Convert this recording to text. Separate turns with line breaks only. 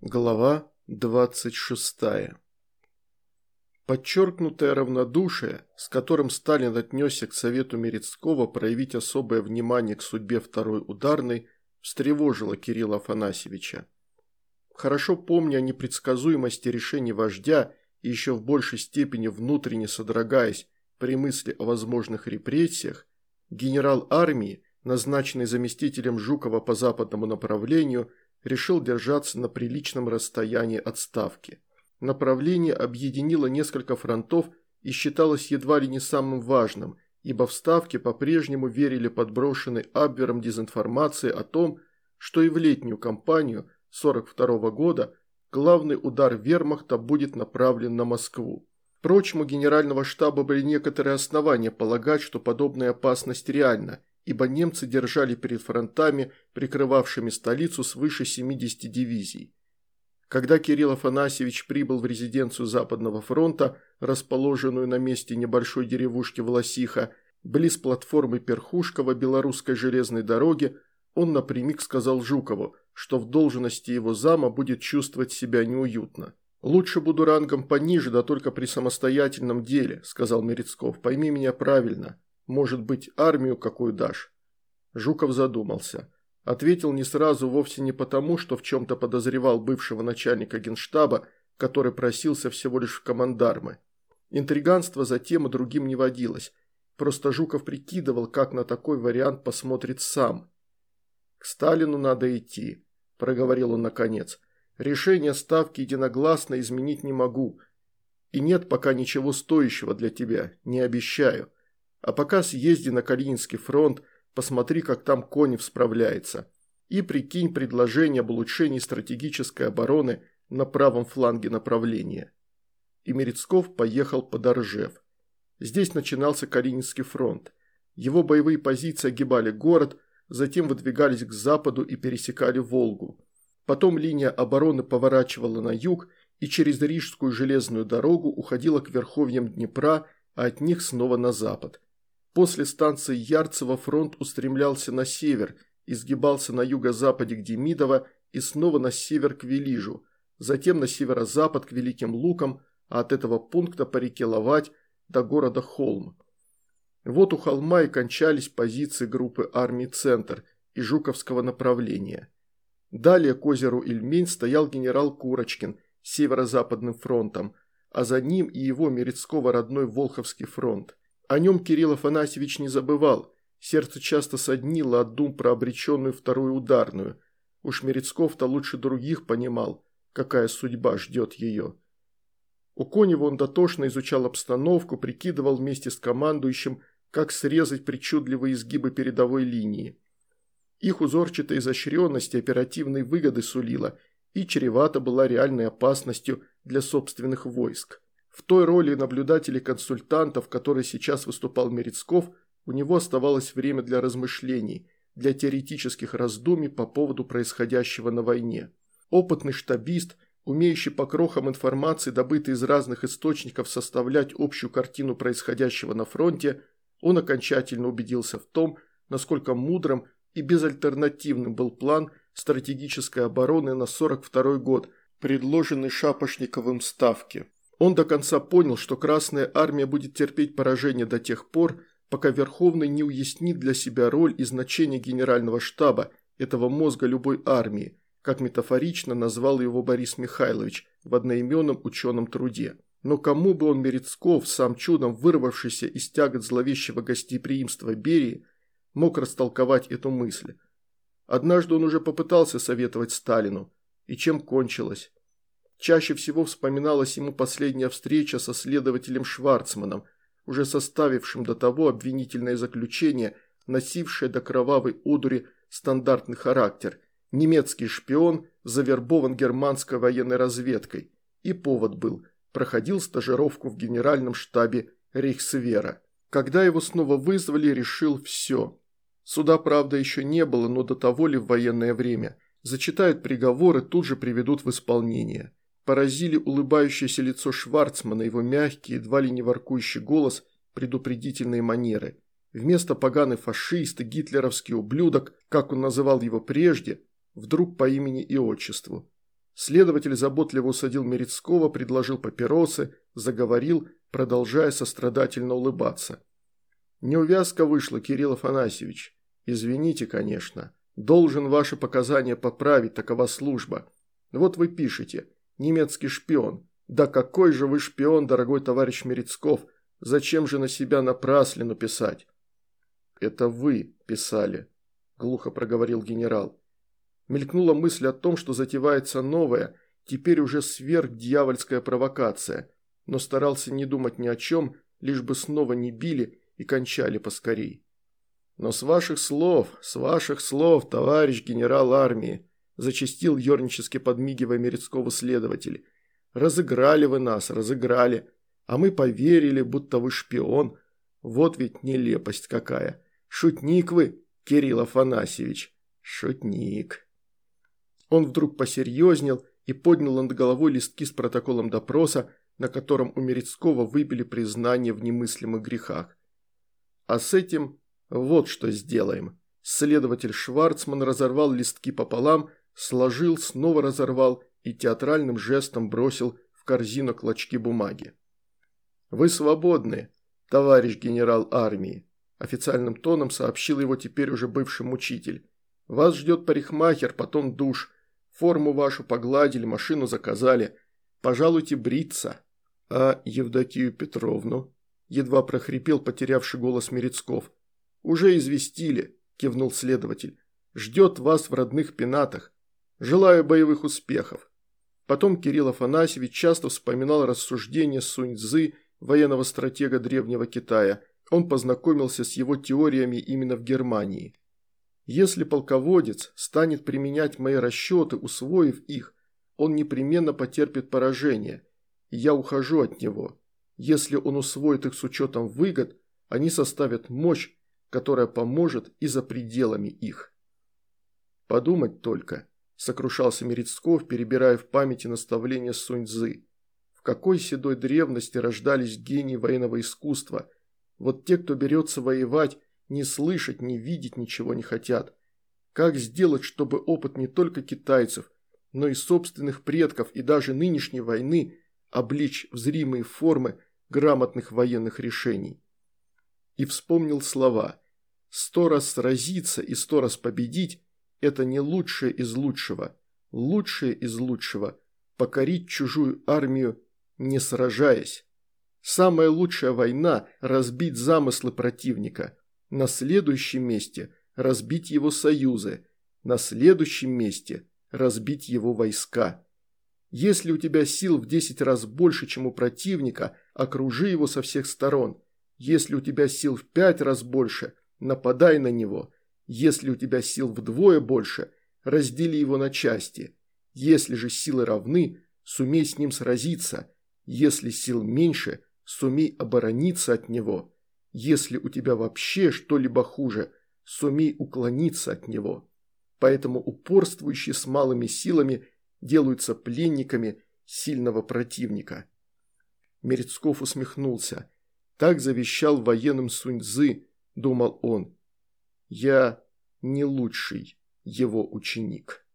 Глава 26. Подчеркнутое равнодушие, с которым Сталин отнесся к совету Мерецкого проявить особое внимание к судьбе второй ударной, встревожило Кирилла Афанасьевича. Хорошо помня о непредсказуемости решений вождя и еще в большей степени внутренне содрогаясь при мысли о возможных репрессиях, генерал армии, назначенный заместителем Жукова по западному направлению, решил держаться на приличном расстоянии от ставки. Направление объединило несколько фронтов и считалось едва ли не самым важным, ибо в ставке по-прежнему верили подброшенной Абвером дезинформации о том, что и в летнюю кампанию 42 года главный удар вермахта будет направлен на Москву. Впрочем, у генерального штаба были некоторые основания полагать, что подобная опасность реальна, ибо немцы держали перед фронтами, прикрывавшими столицу, свыше 70 дивизий. Когда Кирилл Афанасьевич прибыл в резиденцию Западного фронта, расположенную на месте небольшой деревушки Власиха, близ платформы Перхушкова белорусской железной дороги, он напрямик сказал Жукову, что в должности его зама будет чувствовать себя неуютно. «Лучше буду рангом пониже, да только при самостоятельном деле», – сказал Мерецков. «Пойми меня правильно. Может быть, армию какую дашь?» Жуков задумался. Ответил не сразу вовсе не потому, что в чем-то подозревал бывшего начальника генштаба, который просился всего лишь в командармы. Интриганство за тем и другим не водилось. Просто Жуков прикидывал, как на такой вариант посмотрит сам. «К Сталину надо идти», – проговорил он наконец. «Решение ставки единогласно изменить не могу. И нет пока ничего стоящего для тебя, не обещаю. А пока съезди на Калининский фронт, посмотри, как там Конев справляется. И прикинь предложение об улучшении стратегической обороны на правом фланге направления. И Мерецков поехал под Оржев. Здесь начинался Калининский фронт. Его боевые позиции огибали город, затем выдвигались к западу и пересекали Волгу. Потом линия обороны поворачивала на юг и через Рижскую железную дорогу уходила к верховьям Днепра, а от них снова на запад. После станции Ярцево фронт устремлялся на север, изгибался на юго-западе к Демидово и снова на север к Велижу, затем на северо-запад к Великим Лукам, а от этого пункта по реке Ловать до города Холм. Вот у холма и кончались позиции группы армий «Центр» и Жуковского направления. Далее к озеру Ильмень стоял генерал Курочкин с северо-западным фронтом, а за ним и его Мерецкого родной Волховский фронт. О нем Кирилл Афанасьевич не забывал. Сердце часто соднило от дум про обреченную вторую ударную. Уж Мерецков-то лучше других понимал, какая судьба ждет ее. У Конева он дотошно изучал обстановку, прикидывал вместе с командующим, как срезать причудливые изгибы передовой линии. Их узорчатая изощренность и оперативные выгоды сулила, и чревата была реальной опасностью для собственных войск. В той роли наблюдателей-консультантов, в которой сейчас выступал Мерецков, у него оставалось время для размышлений, для теоретических раздумий по поводу происходящего на войне. Опытный штабист, умеющий по крохам информации, добытой из разных источников, составлять общую картину происходящего на фронте, он окончательно убедился в том, насколько мудрым и безальтернативным был план стратегической обороны на 42 год, предложенный Шапошниковым Ставке. Он до конца понял, что Красная Армия будет терпеть поражение до тех пор, пока Верховный не уяснит для себя роль и значение генерального штаба, этого мозга любой армии, как метафорично назвал его Борис Михайлович в одноименном ученом труде. Но кому бы он Мерецков, сам чудом вырвавшийся из тягот зловещего гостеприимства Берии, мог растолковать эту мысль? Однажды он уже попытался советовать Сталину. И чем кончилось? Чаще всего вспоминалась ему последняя встреча со следователем Шварцманом, уже составившим до того обвинительное заключение, носившее до кровавой одури стандартный характер. Немецкий шпион завербован германской военной разведкой. И повод был – проходил стажировку в генеральном штабе Рейхсвера. Когда его снова вызвали, решил все. Суда, правда, еще не было, но до того ли в военное время. Зачитают приговоры, тут же приведут в исполнение поразили улыбающееся лицо Шварцмана, его мягкий, едва ли не воркующий голос, предупредительные манеры. Вместо поганый фашист и гитлеровский ублюдок, как он называл его прежде, вдруг по имени и отчеству. Следователь заботливо усадил Мерецкого, предложил папиросы, заговорил, продолжая сострадательно улыбаться. «Неувязка вышла, Кирилл Афанасьевич. Извините, конечно. Должен ваши показания поправить, такова служба. Вот вы пишете. Немецкий шпион. Да какой же вы шпион, дорогой товарищ Мерецков. Зачем же на себя напраслину писать? Это вы писали, глухо проговорил генерал. Мелькнула мысль о том, что затевается новая, теперь уже сверхдьявольская провокация, но старался не думать ни о чем, лишь бы снова не били и кончали поскорей. «Но с ваших слов, с ваших слов, товарищ генерал армии», зачастил ернически подмигивая Мерецкову следователь. «Разыграли вы нас, разыграли, а мы поверили, будто вы шпион. Вот ведь нелепость какая. Шутник вы, Кирилл Афанасьевич, шутник». Он вдруг посерьезнел и поднял над головой листки с протоколом допроса, на котором у Мерецкого выбили признание в немыслимых грехах. А с этим вот что сделаем. Следователь Шварцман разорвал листки пополам, сложил, снова разорвал и театральным жестом бросил в корзину клочки бумаги. «Вы свободны, товарищ генерал армии», – официальным тоном сообщил его теперь уже бывший мучитель. «Вас ждет парикмахер, потом душ. Форму вашу погладили, машину заказали. Пожалуйте бриться». «А Евдокию Петровну?» – едва прохрипел потерявший голос Мерецков – «Уже известили», – кивнул следователь. «Ждет вас в родных пенатах. Желаю боевых успехов». Потом Кирилл Афанасьевич часто вспоминал рассуждения Сунь-Цзы, военного стратега Древнего Китая. Он познакомился с его теориями именно в Германии. Если полководец станет применять мои расчеты, усвоив их, он непременно потерпит поражение, я ухожу от него. Если он усвоит их с учетом выгод, они составят мощь, которая поможет и за пределами их. Подумать только, сокрушался Мерецков, перебирая в памяти наставления Сунь-Цзы. В какой седой древности рождались гении военного искусства? Вот те, кто берется воевать, не слышать, не видеть ничего не хотят. Как сделать, чтобы опыт не только китайцев, но и собственных предков и даже нынешней войны обличь в зримые формы грамотных военных решений? и вспомнил слова «Сто раз сразиться и сто раз победить – это не лучшее из лучшего, лучшее из лучшего – покорить чужую армию, не сражаясь. Самая лучшая война – разбить замыслы противника, на следующем месте – разбить его союзы, на следующем месте – разбить его войска. Если у тебя сил в десять раз больше, чем у противника, окружи его со всех сторон – если у тебя сил в пять раз больше, нападай на него. Если у тебя сил вдвое больше, раздели его на части. Если же силы равны, сумей с ним сразиться. Если сил меньше, сумей оборониться от него. Если у тебя вообще что-либо хуже, сумей уклониться от него. Поэтому упорствующие с малыми силами делаются пленниками сильного противника. Мерецков усмехнулся. Так завещал военным Сунь-Цзы, думал он. Я не лучший его ученик.